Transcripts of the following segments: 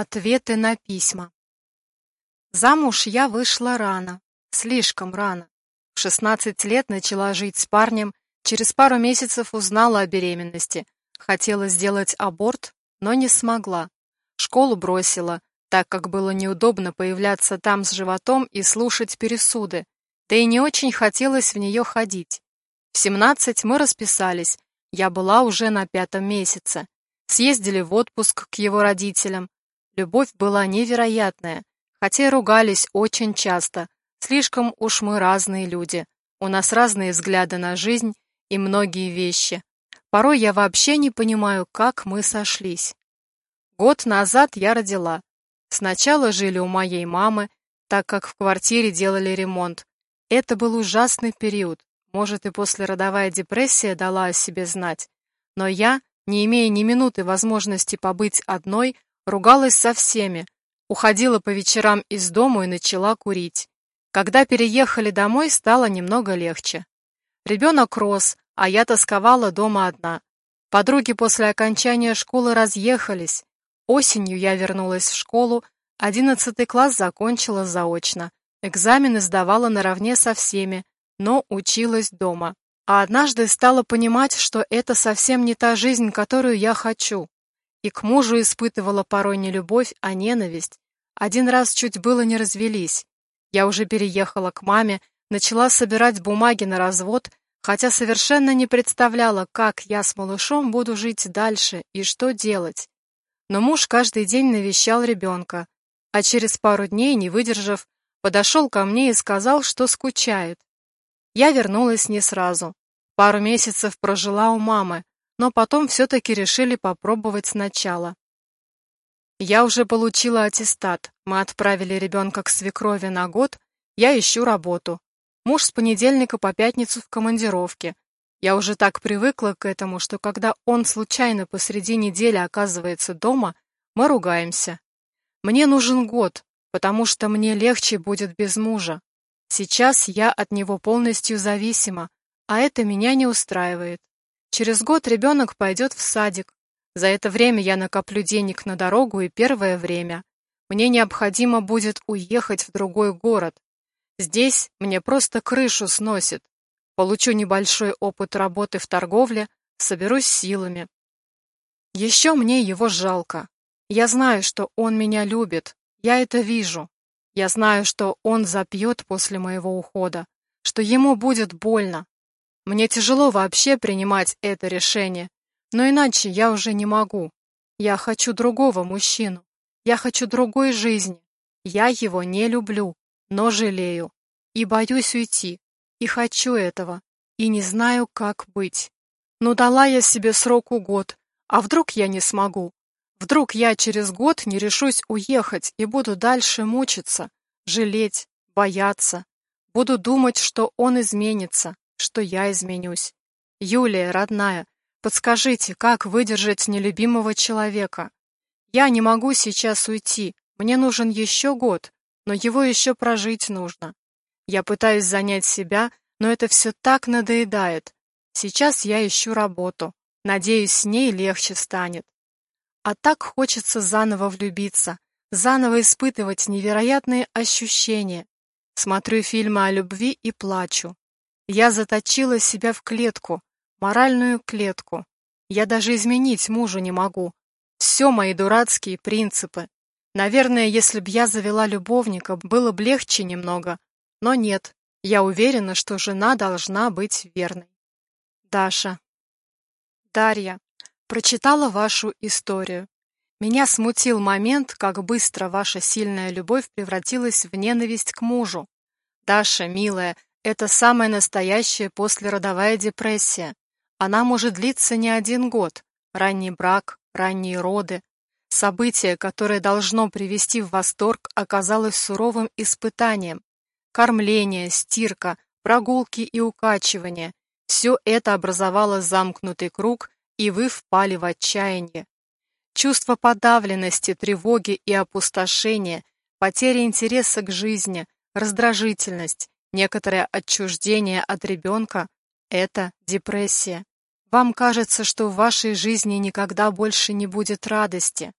Ответы на письма. Замуж я вышла рано, слишком рано. В 16 лет начала жить с парнем, через пару месяцев узнала о беременности. Хотела сделать аборт, но не смогла. Школу бросила, так как было неудобно появляться там с животом и слушать пересуды, да и не очень хотелось в нее ходить. В 17 мы расписались, я была уже на пятом месяце. Съездили в отпуск к его родителям, Любовь была невероятная, хотя и ругались очень часто. Слишком уж мы разные люди. У нас разные взгляды на жизнь и многие вещи. Порой я вообще не понимаю, как мы сошлись. Год назад я родила. Сначала жили у моей мамы, так как в квартире делали ремонт. Это был ужасный период. Может, и послеродовая депрессия дала о себе знать. Но я, не имея ни минуты возможности побыть одной, Ругалась со всеми, уходила по вечерам из дома и начала курить. Когда переехали домой, стало немного легче. Ребенок рос, а я тосковала дома одна. Подруги после окончания школы разъехались. Осенью я вернулась в школу, одиннадцатый класс закончила заочно. Экзамены сдавала наравне со всеми, но училась дома. А однажды стала понимать, что это совсем не та жизнь, которую я хочу. И к мужу испытывала порой не любовь, а ненависть. Один раз чуть было не развелись. Я уже переехала к маме, начала собирать бумаги на развод, хотя совершенно не представляла, как я с малышом буду жить дальше и что делать. Но муж каждый день навещал ребенка, а через пару дней, не выдержав, подошел ко мне и сказал, что скучает. Я вернулась не сразу. Пару месяцев прожила у мамы, но потом все-таки решили попробовать сначала. Я уже получила аттестат, мы отправили ребенка к свекрови на год, я ищу работу. Муж с понедельника по пятницу в командировке. Я уже так привыкла к этому, что когда он случайно посреди недели оказывается дома, мы ругаемся. Мне нужен год, потому что мне легче будет без мужа. Сейчас я от него полностью зависима, а это меня не устраивает. Через год ребенок пойдет в садик. За это время я накоплю денег на дорогу и первое время. Мне необходимо будет уехать в другой город. Здесь мне просто крышу сносит. Получу небольшой опыт работы в торговле, соберусь силами. Еще мне его жалко. Я знаю, что он меня любит. Я это вижу. Я знаю, что он запьет после моего ухода, что ему будет больно, мне тяжело вообще принимать это решение, но иначе я уже не могу. Я хочу другого мужчину. Я хочу другой жизни. Я его не люблю, но жалею. И боюсь уйти. И хочу этого. И не знаю, как быть. Ну дала я себе сроку год. А вдруг я не смогу? Вдруг я через год не решусь уехать и буду дальше мучиться, жалеть, бояться. Буду думать, что он изменится, что я изменюсь. Юлия, родная, подскажите, как выдержать нелюбимого человека? Я не могу сейчас уйти, мне нужен еще год, но его еще прожить нужно. Я пытаюсь занять себя, но это все так надоедает. Сейчас я ищу работу. Надеюсь, с ней легче станет. А так хочется заново влюбиться, заново испытывать невероятные ощущения. Смотрю фильмы о любви и плачу. Я заточила себя в клетку, моральную клетку. Я даже изменить мужу не могу. Все мои дурацкие принципы. Наверное, если б я завела любовника, было бы легче немного. Но нет, я уверена, что жена должна быть верной. Даша. Дарья. Прочитала вашу историю. Меня смутил момент, как быстро ваша сильная любовь превратилась в ненависть к мужу. Даша, милая, это самая настоящая послеродовая депрессия. Она может длиться не один год. Ранний брак, ранние роды. Событие, которое должно привести в восторг, оказалось суровым испытанием. Кормление, стирка, прогулки и укачивание – все это образовало замкнутый круг, и вы впали в отчаяние. Чувство подавленности, тревоги и опустошения, потеря интереса к жизни, раздражительность, Некоторое отчуждение от ребенка – это депрессия. Вам кажется, что в вашей жизни никогда больше не будет радости.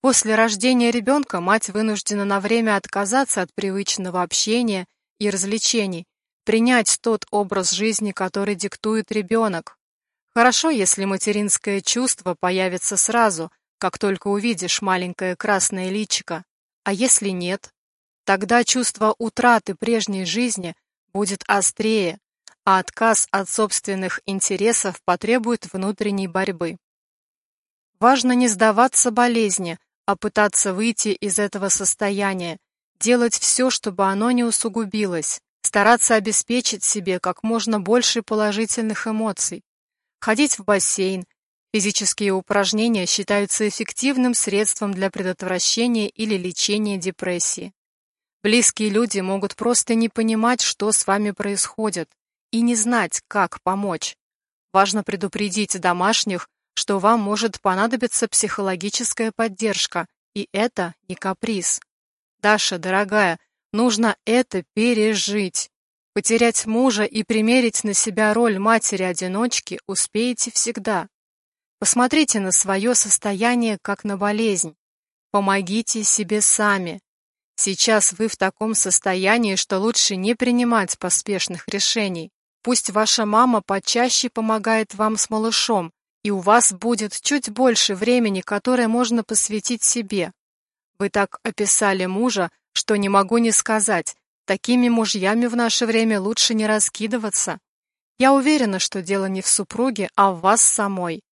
После рождения ребенка мать вынуждена на время отказаться от привычного общения и развлечений, принять тот образ жизни, который диктует ребенок. Хорошо, если материнское чувство появится сразу, как только увидишь маленькое красное личико. А если нет? Тогда чувство утраты прежней жизни будет острее, а отказ от собственных интересов потребует внутренней борьбы. Важно не сдаваться болезни, а пытаться выйти из этого состояния, делать все, чтобы оно не усугубилось, стараться обеспечить себе как можно больше положительных эмоций, ходить в бассейн. Физические упражнения считаются эффективным средством для предотвращения или лечения депрессии. Близкие люди могут просто не понимать, что с вами происходит, и не знать, как помочь. Важно предупредить домашних, что вам может понадобиться психологическая поддержка, и это не каприз. Даша, дорогая, нужно это пережить. Потерять мужа и примерить на себя роль матери-одиночки успеете всегда. Посмотрите на свое состояние как на болезнь. Помогите себе сами. Сейчас вы в таком состоянии, что лучше не принимать поспешных решений. Пусть ваша мама почаще помогает вам с малышом, и у вас будет чуть больше времени, которое можно посвятить себе. Вы так описали мужа, что не могу не сказать, такими мужьями в наше время лучше не раскидываться. Я уверена, что дело не в супруге, а в вас самой.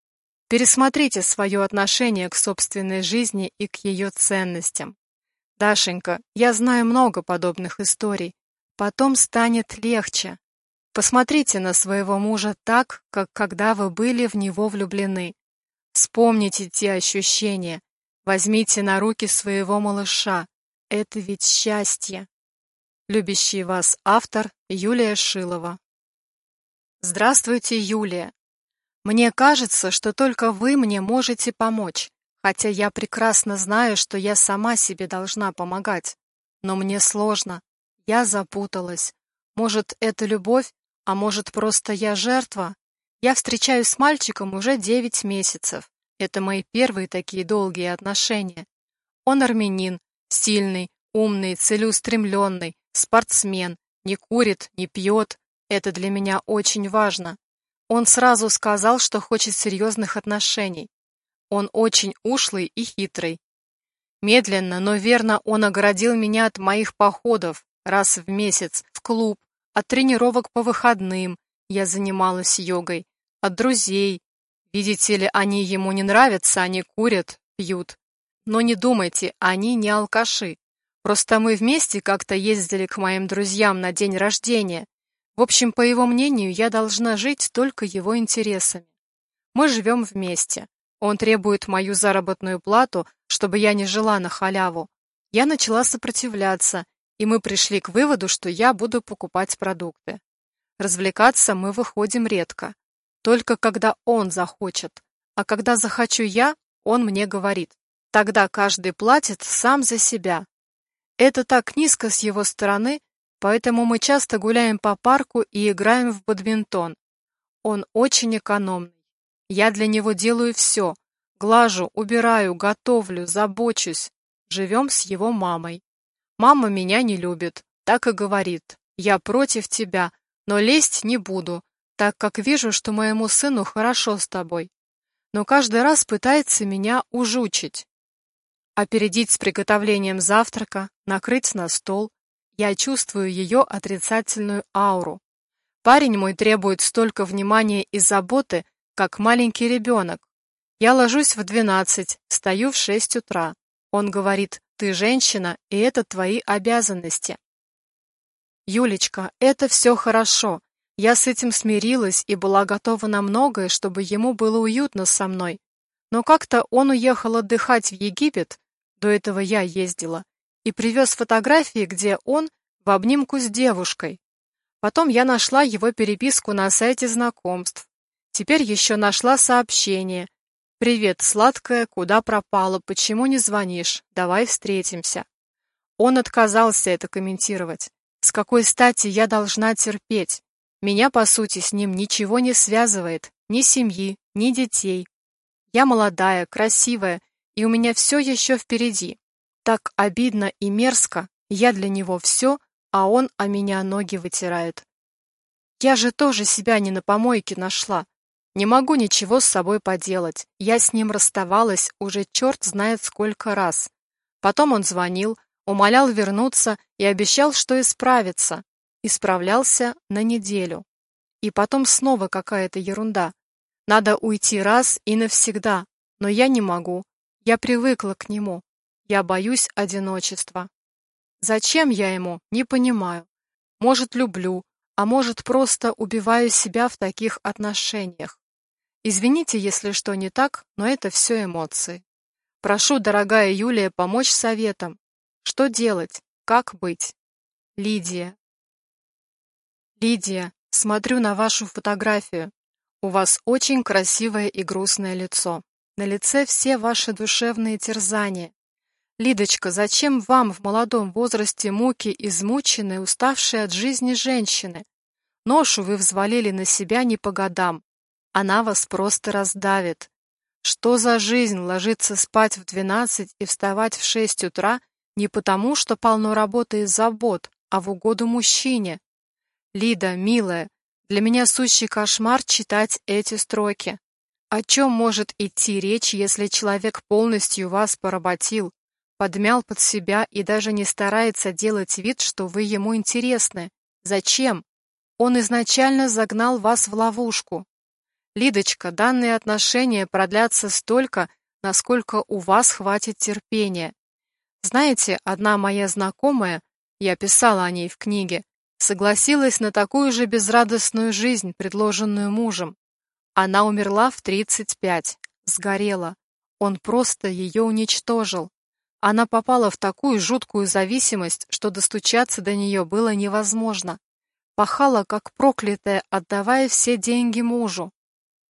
Пересмотрите свое отношение к собственной жизни и к ее ценностям. Дашенька, я знаю много подобных историй. Потом станет легче. Посмотрите на своего мужа так, как когда вы были в него влюблены. Вспомните те ощущения. Возьмите на руки своего малыша. Это ведь счастье. Любящий вас автор Юлия Шилова. Здравствуйте, Юлия. Мне кажется, что только вы мне можете помочь, хотя я прекрасно знаю, что я сама себе должна помогать. Но мне сложно. Я запуталась. Может, это любовь а может, просто я жертва? Я встречаюсь с мальчиком уже девять месяцев. Это мои первые такие долгие отношения. Он армянин, сильный, умный, целеустремленный, спортсмен, не курит, не пьет. Это для меня очень важно. Он сразу сказал, что хочет серьезных отношений. Он очень ушлый и хитрый. Медленно, но верно он оградил меня от моих походов раз в месяц в клуб, от тренировок по выходным я занималась йогой, от друзей. Видите ли, они ему не нравятся, они курят, пьют. Но не думайте, они не алкаши. Просто мы вместе как-то ездили к моим друзьям на день рождения. В общем, по его мнению, я должна жить только его интересами. Мы живем вместе. Он требует мою заработную плату, чтобы я не жила на халяву. Я начала сопротивляться и мы пришли к выводу, что я буду покупать продукты. Развлекаться мы выходим редко, только когда он захочет, а когда захочу я, он мне говорит. Тогда каждый платит сам за себя. Это так низко с его стороны, поэтому мы часто гуляем по парку и играем в бадминтон. Он очень экономный. Я для него делаю все. Глажу, убираю, готовлю, забочусь. Живем с его мамой. Мама меня не любит, так и говорит. Я против тебя, но лезть не буду, так как вижу, что моему сыну хорошо с тобой. Но каждый раз пытается меня ужучить. Опередить с приготовлением завтрака, накрыть на стол. Я чувствую ее отрицательную ауру. Парень мой требует столько внимания и заботы, как маленький ребенок. Я ложусь в двенадцать, встаю в шесть утра. Он говорит, ты женщина, и это твои обязанности. Юлечка, это все хорошо. Я с этим смирилась и была готова на многое, чтобы ему было уютно со мной. Но как-то он уехал отдыхать в Египет, до этого я ездила, и привез фотографии, где он в обнимку с девушкой. Потом я нашла его переписку на сайте знакомств. Теперь еще нашла сообщение, «Привет, сладкая, куда пропала, почему не звонишь? Давай встретимся». Он отказался это комментировать. С какой стати я должна терпеть? Меня, по сути, с ним ничего не связывает, ни семьи, ни детей. Я молодая, красивая, и у меня все еще впереди. Так обидно и мерзко, я для него все, а он о меня ноги вытирает. Я же тоже себя не на помойке нашла. Не могу ничего с собой поделать. Я с ним расставалась уже черт знает сколько раз. Потом он звонил, умолял вернуться и обещал, что исправится. Исправлялся на неделю. И потом снова какая-то ерунда. Надо уйти раз и навсегда, но я не могу. Я привыкла к нему. Я боюсь одиночества. Зачем я ему, не понимаю. Может, люблю, а может, просто убиваю себя в таких отношениях. Извините, если что не так, но это все эмоции. Прошу, дорогая Юлия, помочь советом. Что делать? Как быть? Лидия. Лидия, смотрю на вашу фотографию. У вас очень красивое и грустное лицо. На лице все ваши душевные терзания. Лидочка, зачем вам в молодом возрасте муки измученной, уставшей от жизни женщины? Ношу вы взвалили на себя не по годам. Она вас просто раздавит. Что за жизнь ложиться спать в двенадцать и вставать в шесть утра не потому, что полно работы и забот, а в угоду мужчине? Лида, милая, для меня сущий кошмар читать эти строки. О чем может идти речь, если человек полностью вас поработил, подмял под себя и даже не старается делать вид, что вы ему интересны. Зачем? Он изначально загнал вас в ловушку. Лидочка, данные отношения продлятся столько, насколько у вас хватит терпения. Знаете, одна моя знакомая, я писала о ней в книге, согласилась на такую же безрадостную жизнь, предложенную мужем. Она умерла в 35, сгорела. Он просто ее уничтожил. Она попала в такую жуткую зависимость, что достучаться до нее было невозможно. Пахала, как проклятая, отдавая все деньги мужу.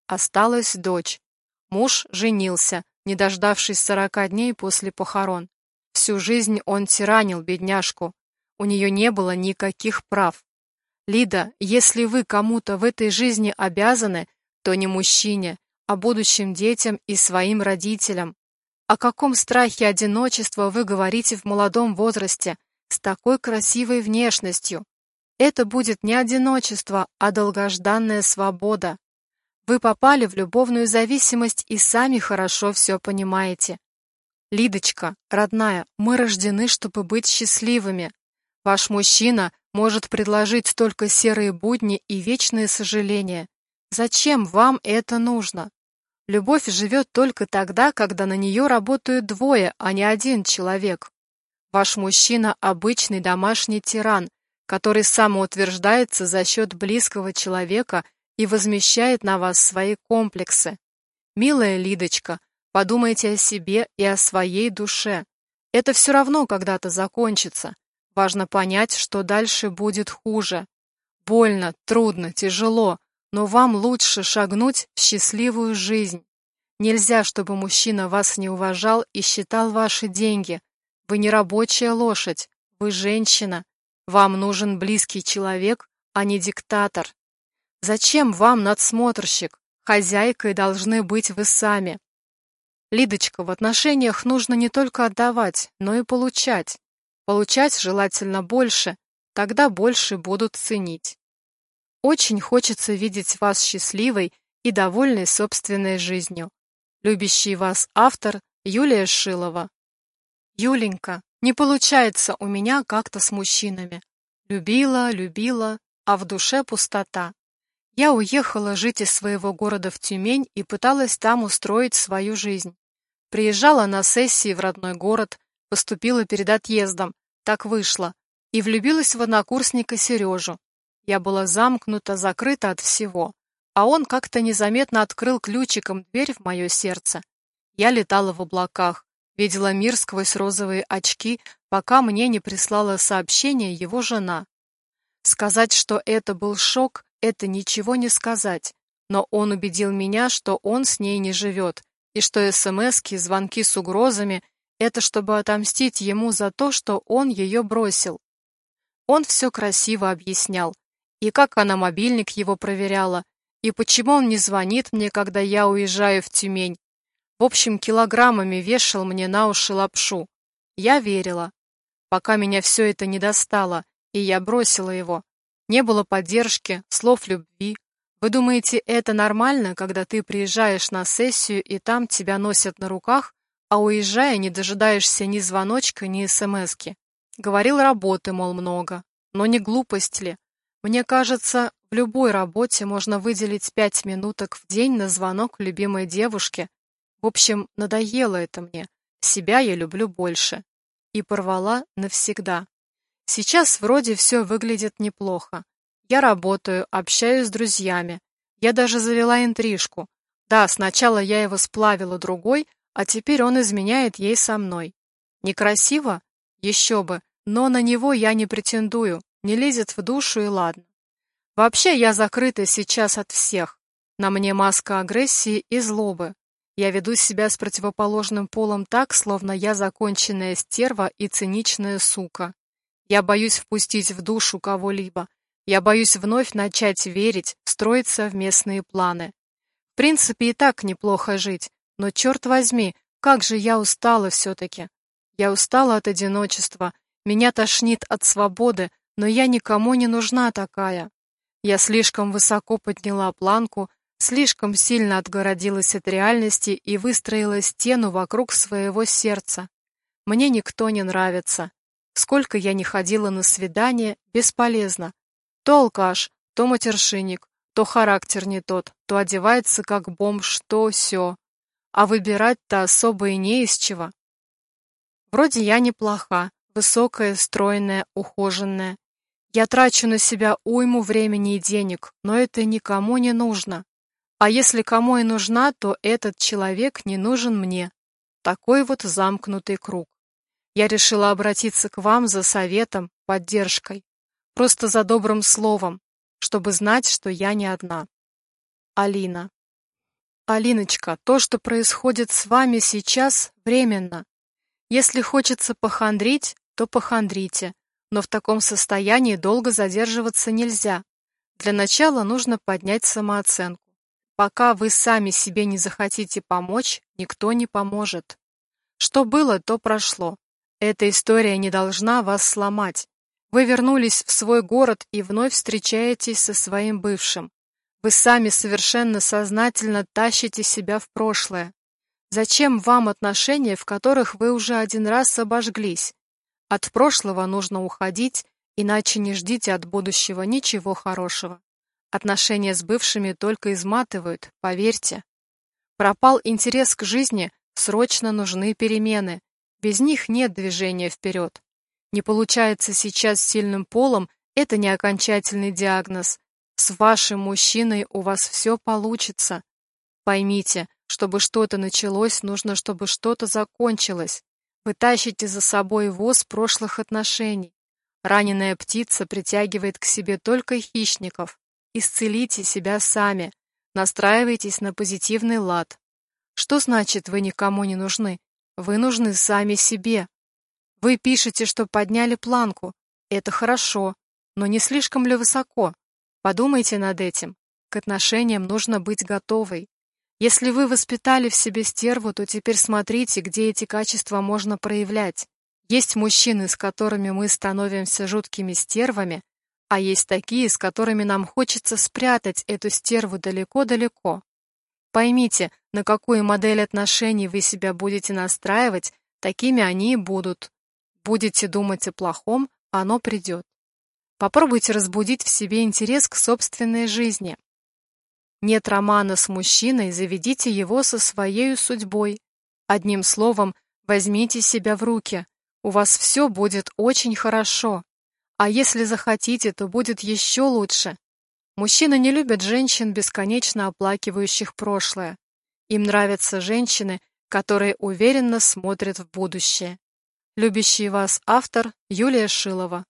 Осталась дочь. Муж женился, не дождавшись сорока дней после похорон. Всю жизнь он тиранил бедняжку. У нее не было никаких прав. Лида, если вы кому-то в этой жизни обязаны, то не мужчине, а будущим детям и своим родителям. О каком страхе одиночества вы говорите в молодом возрасте, с такой красивой внешностью? Это будет не одиночество, а долгожданная свобода. Вы попали в любовную зависимость и сами хорошо все понимаете. Лидочка, родная, мы рождены, чтобы быть счастливыми. Ваш мужчина может предложить только серые будни и вечные сожаления. Зачем вам это нужно? Любовь живет только тогда, когда на нее работают двое, а не один человек. Ваш мужчина – обычный домашний тиран, который самоутверждается за счет близкого человека и возмещает на вас свои комплексы. Милая Лидочка, подумайте о себе и о своей душе. Это все равно когда-то закончится. Важно понять, что дальше будет хуже. Больно, трудно, тяжело, но вам лучше шагнуть в счастливую жизнь. Нельзя, чтобы мужчина вас не уважал и считал ваши деньги. Вы не рабочая лошадь, вы женщина. Вам нужен близкий человек, а не диктатор. Зачем вам надсмотрщик? Хозяйкой должны быть вы сами. Лидочка, в отношениях нужно не только отдавать, но и получать. Получать желательно больше, тогда больше будут ценить. Очень хочется видеть вас счастливой и довольной собственной жизнью. Любящий вас автор Юлия Шилова. Юленька, не получается у меня как-то с мужчинами. Любила, любила, а в душе пустота. Я уехала жить из своего города в Тюмень и пыталась там устроить свою жизнь. Приезжала на сессии в родной город, поступила перед отъездом, так вышло, и влюбилась в однокурсника Сережу. Я была замкнута, закрыта от всего. А он как-то незаметно открыл ключиком дверь в мое сердце. Я летала в облаках, видела мир сквозь розовые очки, пока мне не прислала сообщение его жена. Сказать, что это был шок, это ничего не сказать. Но он убедил меня, что он с ней не живет, и что СМСки, звонки с угрозами — это чтобы отомстить ему за то, что он ее бросил. Он все красиво объяснял, и как она мобильник его проверяла, и почему он не звонит мне, когда я уезжаю в Тюмень. В общем, килограммами вешал мне на уши лапшу. Я верила. Пока меня все это не достало, и я бросила его. Не было поддержки, слов любви. Вы думаете, это нормально, когда ты приезжаешь на сессию, и там тебя носят на руках, а уезжая, не дожидаешься ни звоночка, ни смски? Говорил, работы, мол, много. Но не глупость ли? Мне кажется, в любой работе можно выделить пять минуток в день на звонок любимой девушке. В общем, надоело это мне. Себя я люблю больше. И порвала навсегда. Сейчас вроде все выглядит неплохо. Я работаю, общаюсь с друзьями. Я даже завела интрижку. Да, сначала я его сплавила другой, а теперь он изменяет ей со мной. Некрасиво? Еще бы. Но на него я не претендую, не лезет в душу и ладно. Вообще я закрыта сейчас от всех. На мне маска агрессии и злобы. Я веду себя с противоположным полом так, словно я законченная стерва и циничная сука. Я боюсь впустить в душу кого-либо. Я боюсь вновь начать верить, строить совместные планы. В принципе, и так неплохо жить, но, черт возьми, как же я устала все-таки. Я устала от одиночества, меня тошнит от свободы, но я никому не нужна такая. Я слишком высоко подняла планку, слишком сильно отгородилась от реальности и выстроила стену вокруг своего сердца. Мне никто не нравится. Сколько я не ходила на свидание, бесполезно. То алкаш, то матершинник, то характер не тот, то одевается как бомж, то все. А выбирать-то особо и не из чего. Вроде я неплоха, высокая, стройная, ухоженная. Я трачу на себя уйму времени и денег, но это никому не нужно. А если кому и нужна, то этот человек не нужен мне. Такой вот замкнутый круг. Я решила обратиться к вам за советом, поддержкой, просто за добрым словом, чтобы знать, что я не одна. Алина. Алиночка, то, что происходит с вами сейчас, временно. Если хочется похандрить, то похандрите, но в таком состоянии долго задерживаться нельзя. Для начала нужно поднять самооценку. Пока вы сами себе не захотите помочь, никто не поможет. Что было, то прошло. Эта история не должна вас сломать. Вы вернулись в свой город и вновь встречаетесь со своим бывшим. Вы сами совершенно сознательно тащите себя в прошлое. Зачем вам отношения, в которых вы уже один раз обожглись? От прошлого нужно уходить, иначе не ждите от будущего ничего хорошего. Отношения с бывшими только изматывают, поверьте. Пропал интерес к жизни, срочно нужны перемены. Без них нет движения вперед. Не получается сейчас сильным полом, это не окончательный диагноз. С вашим мужчиной у вас все получится. Поймите, чтобы что-то началось, нужно, чтобы что-то закончилось. Вы тащите за собой воз прошлых отношений. Раненая птица притягивает к себе только хищников. Исцелите себя сами. Настраивайтесь на позитивный лад. Что значит вы никому не нужны? Вы нужны сами себе. Вы пишете, что подняли планку. Это хорошо, но не слишком ли высоко? Подумайте над этим. К отношениям нужно быть готовой. Если вы воспитали в себе стерву, то теперь смотрите, где эти качества можно проявлять. Есть мужчины, с которыми мы становимся жуткими стервами, а есть такие, с которыми нам хочется спрятать эту стерву далеко-далеко. Поймите, на какую модель отношений вы себя будете настраивать, такими они и будут. Будете думать о плохом, оно придет. Попробуйте разбудить в себе интерес к собственной жизни. Нет романа с мужчиной, заведите его со своей судьбой. Одним словом, возьмите себя в руки. У вас все будет очень хорошо. А если захотите, то будет еще лучше. Мужчины не любят женщин, бесконечно оплакивающих прошлое. Им нравятся женщины, которые уверенно смотрят в будущее. Любящий вас автор Юлия Шилова